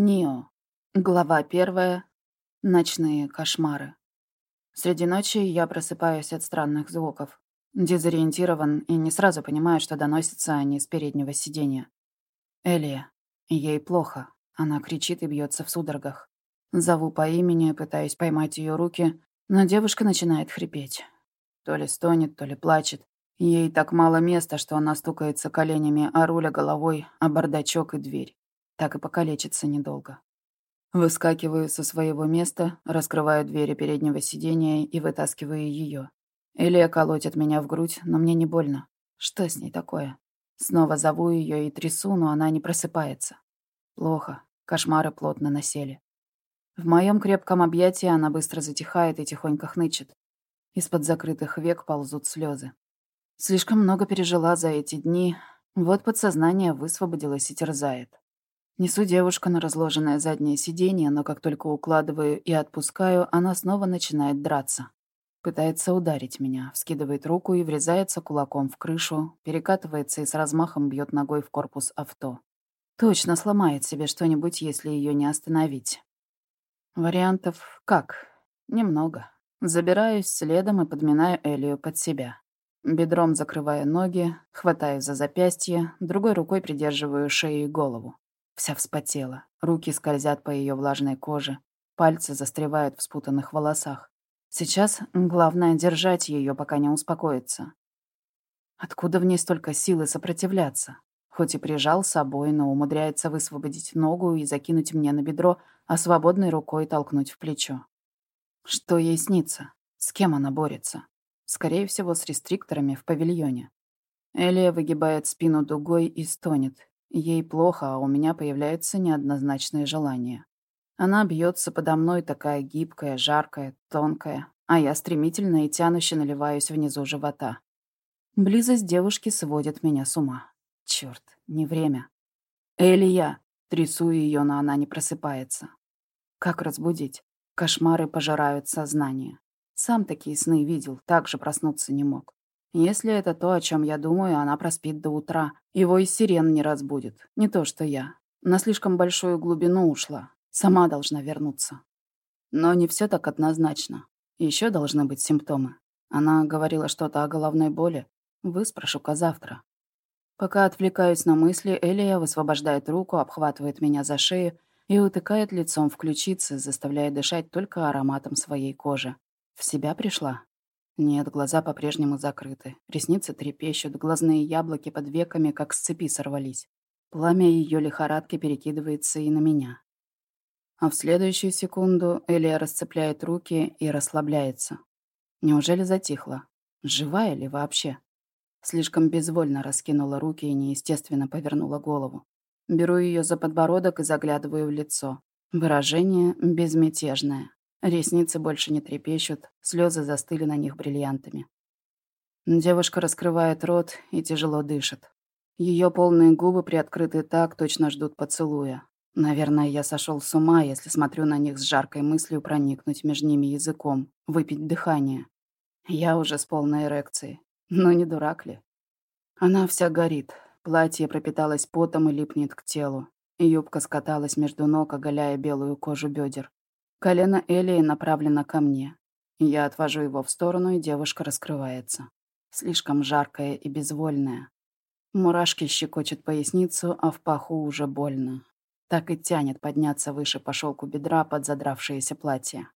Нио. Глава первая. Ночные кошмары. Среди ночи я просыпаюсь от странных звуков. Дезориентирован и не сразу понимаю, что доносятся они с переднего сиденья. Элия. Ей плохо. Она кричит и бьется в судорогах. Зову по имени, пытаюсь поймать ее руки, но девушка начинает хрипеть. То ли стонет, то ли плачет. Ей так мало места, что она стукается коленями о руля головой, о бардачок и дверь так и покалечиться недолго. Выскакиваю со своего места, раскрываю двери переднего сидения и вытаскиваю ее. Элия колотит меня в грудь, но мне не больно. Что с ней такое? Снова зову ее и трясу, но она не просыпается. Плохо. Кошмары плотно насели. В моем крепком объятии она быстро затихает и тихонько хнычет. Из-под закрытых век ползут слезы. Слишком много пережила за эти дни, вот подсознание высвободилось и терзает. Несу девушку на разложенное заднее сиденье, но как только укладываю и отпускаю, она снова начинает драться. Пытается ударить меня, вскидывает руку и врезается кулаком в крышу, перекатывается и с размахом бьет ногой в корпус авто. Точно сломает себе что-нибудь, если ее не остановить. Вариантов как? Немного. Забираюсь следом и подминаю Элию под себя. Бедром закрываю ноги, хватаю за запястье, другой рукой придерживаю шею и голову. Вся вспотела. Руки скользят по ее влажной коже. Пальцы застревают в спутанных волосах. Сейчас главное держать ее, пока не успокоится. Откуда в ней столько силы сопротивляться? Хоть и прижал с собой, но умудряется высвободить ногу и закинуть мне на бедро, а свободной рукой толкнуть в плечо. Что ей снится? С кем она борется? Скорее всего, с рестрикторами в павильоне. Элия выгибает спину дугой и стонет, Ей плохо, а у меня появляются неоднозначные желания. Она бьется подо мной такая гибкая, жаркая, тонкая, а я стремительно и тянуще наливаюсь внизу живота. Близость девушки сводит меня с ума. Черт, не время. Элия! Трясу ее, но она не просыпается. Как разбудить? Кошмары пожирают сознание. Сам такие сны видел, так же проснуться не мог. Если это то, о чем я думаю, она проспит до утра. Его и сирен не разбудит. Не то, что я. На слишком большую глубину ушла. Сама должна вернуться. Но не все так однозначно. Еще должны быть симптомы. Она говорила что-то о головной боли. Выспрошу-ка завтра. Пока отвлекаюсь на мысли, Элия высвобождает руку, обхватывает меня за шею и утыкает лицом в ключицы, заставляя дышать только ароматом своей кожи. В себя пришла. Нет, глаза по-прежнему закрыты. Ресницы трепещут, глазные яблоки под веками, как с цепи сорвались. Пламя ее лихорадки перекидывается и на меня. А в следующую секунду Элия расцепляет руки и расслабляется. Неужели затихла? Живая ли вообще? Слишком безвольно раскинула руки и неестественно повернула голову. Беру ее за подбородок и заглядываю в лицо. Выражение безмятежное. Ресницы больше не трепещут, слезы застыли на них бриллиантами. Девушка раскрывает рот и тяжело дышит. Ее полные губы приоткрыты так, точно ждут поцелуя. Наверное, я сошел с ума, если смотрю на них с жаркой мыслью проникнуть между ними языком, выпить дыхание. Я уже с полной эрекцией. Но не дурак ли? Она вся горит. Платье пропиталось потом и липнет к телу. Юбка скаталась между ног, оголяя белую кожу бедер. Колено Элии направлено ко мне. Я отвожу его в сторону, и девушка раскрывается. Слишком жаркая и безвольная. Мурашки щекочут поясницу, а в паху уже больно. Так и тянет подняться выше по шелку бедра под задравшееся платье.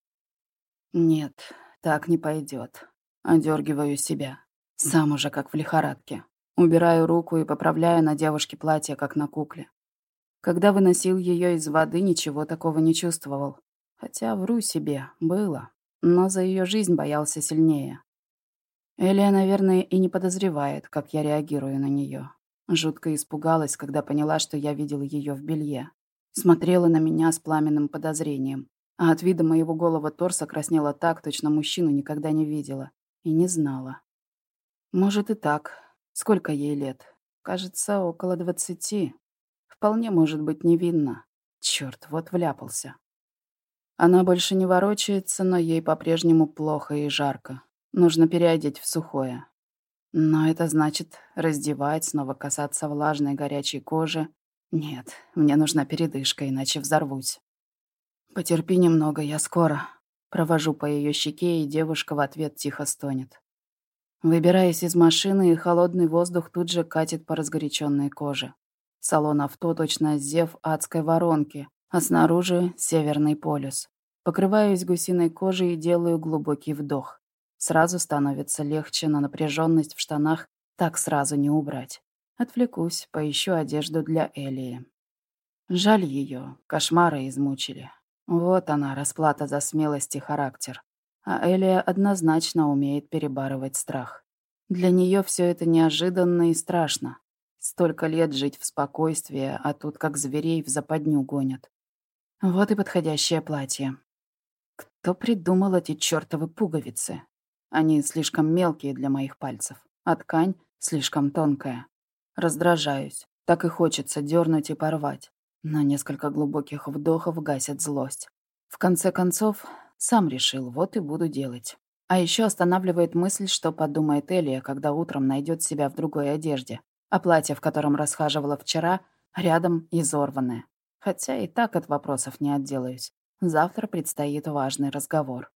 Нет, так не пойдет. Одергиваю себя. Сам уже как в лихорадке. Убираю руку и поправляю на девушке платье, как на кукле. Когда выносил ее из воды, ничего такого не чувствовал. Хотя вру себе, было. Но за ее жизнь боялся сильнее. Элия, наверное, и не подозревает, как я реагирую на нее. Жутко испугалась, когда поняла, что я видел ее в белье. Смотрела на меня с пламенным подозрением. А от вида моего голого торса краснела так, точно мужчину никогда не видела. И не знала. Может и так. Сколько ей лет? Кажется, около двадцати. Вполне может быть невинна. Черт, вот вляпался. Она больше не ворочается, но ей по-прежнему плохо и жарко. Нужно переодеть в сухое. Но это значит раздевать, снова касаться влажной горячей кожи. Нет, мне нужна передышка, иначе взорвусь. Потерпи немного, я скоро. Провожу по ее щеке, и девушка в ответ тихо стонет. Выбираясь из машины, и холодный воздух тут же катит по разгоряченной коже. Салон авто точно зев адской воронки, а снаружи — Северный полюс. Покрываюсь гусиной кожей и делаю глубокий вдох. Сразу становится легче, но напряженность в штанах так сразу не убрать. Отвлекусь, поищу одежду для Элии. Жаль ее, кошмары измучили. Вот она, расплата за смелость и характер. А Элия однозначно умеет перебарывать страх. Для нее все это неожиданно и страшно. Столько лет жить в спокойствии, а тут как зверей в западню гонят. Вот и подходящее платье. Кто придумал эти чертовы пуговицы? Они слишком мелкие для моих пальцев, а ткань слишком тонкая. Раздражаюсь. Так и хочется дернуть и порвать. Но несколько глубоких вдохов гасят злость. В конце концов, сам решил, вот и буду делать. А еще останавливает мысль, что подумает Элия, когда утром найдет себя в другой одежде, а платье, в котором расхаживала вчера, рядом изорванное. Хотя и так от вопросов не отделаюсь. Завтра предстоит важный разговор.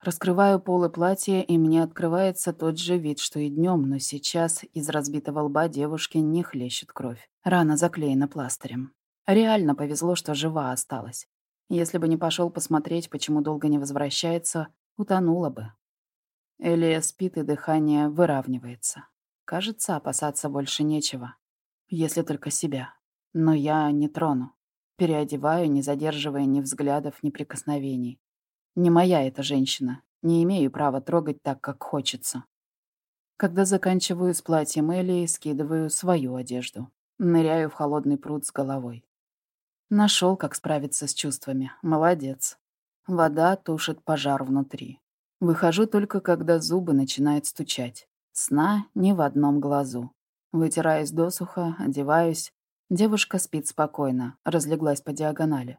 Раскрываю полы платья, и мне открывается тот же вид, что и днем, но сейчас из разбитого лба девушки не хлещет кровь. Рана заклеена пластырем. Реально повезло, что жива осталась. Если бы не пошел посмотреть, почему долго не возвращается, утонула бы. Элия спит, и дыхание выравнивается. Кажется, опасаться больше нечего. Если только себя. Но я не трону. Переодеваю, не задерживая ни взглядов, ни прикосновений. Не моя эта женщина. Не имею права трогать так, как хочется. Когда заканчиваю с платьем Элии, скидываю свою одежду. Ныряю в холодный пруд с головой. Нашел, как справиться с чувствами. Молодец. Вода тушит пожар внутри. Выхожу только, когда зубы начинают стучать. Сна ни в одном глазу. Вытираюсь досуха, одеваюсь. Девушка спит спокойно, разлеглась по диагонали.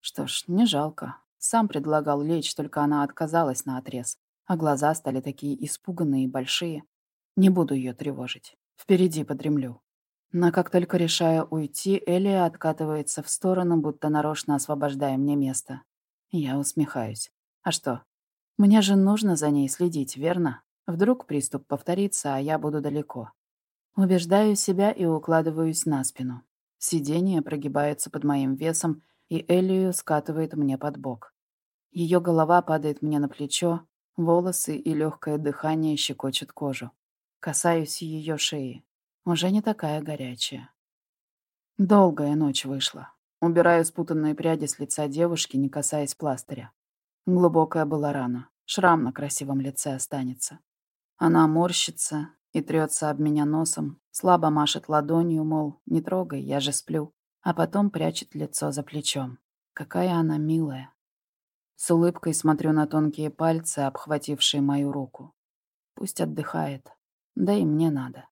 Что ж, не жалко. Сам предлагал лечь, только она отказалась на отрез, а глаза стали такие испуганные и большие. Не буду ее тревожить. Впереди подремлю. Но как только решаю уйти, Элия откатывается в сторону, будто нарочно освобождая мне место. Я усмехаюсь. А что? Мне же нужно за ней следить, верно? Вдруг приступ повторится, а я буду далеко. Убеждаю себя и укладываюсь на спину. Сиденье прогибается под моим весом, и Элию скатывает мне под бок. Ее голова падает мне на плечо, волосы и легкое дыхание щекочут кожу. Касаюсь ее шеи. Уже не такая горячая. Долгая ночь вышла. Убираю спутанные пряди с лица девушки, не касаясь пластыря. Глубокая была рана. Шрам на красивом лице останется. Она морщится и трется об меня носом, слабо машет ладонью, мол, не трогай, я же сплю, а потом прячет лицо за плечом. Какая она милая. С улыбкой смотрю на тонкие пальцы, обхватившие мою руку. Пусть отдыхает. Да и мне надо.